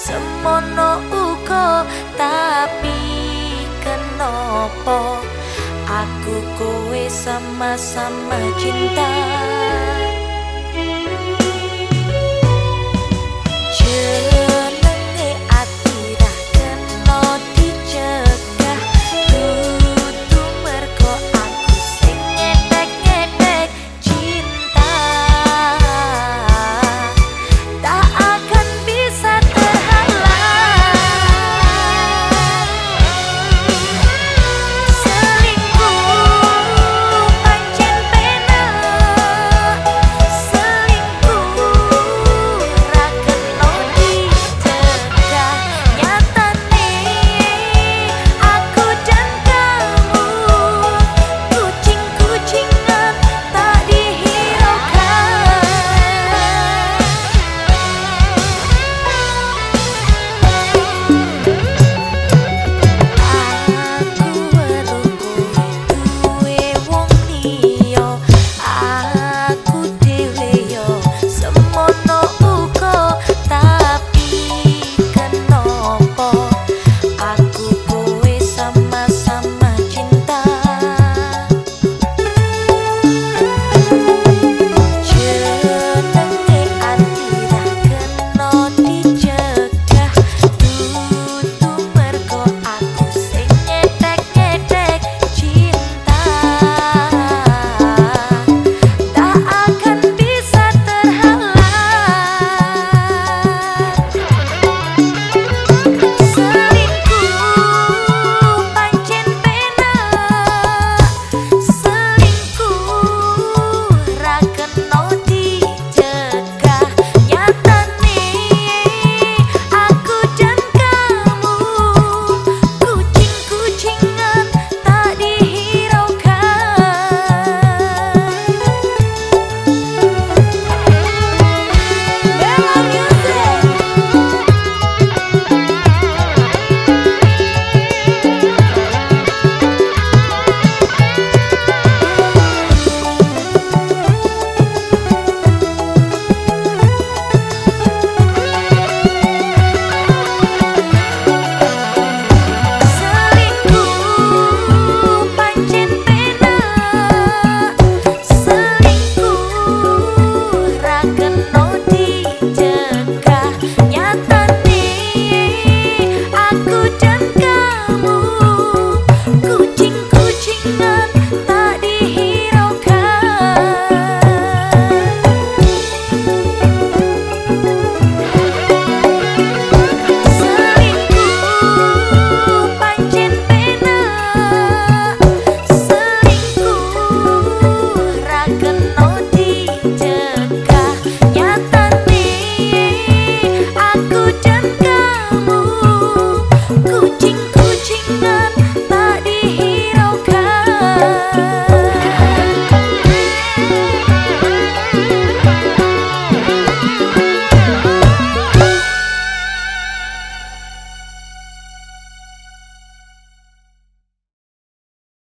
semono uko tapi kenapa aku kowe sama-sama cinta.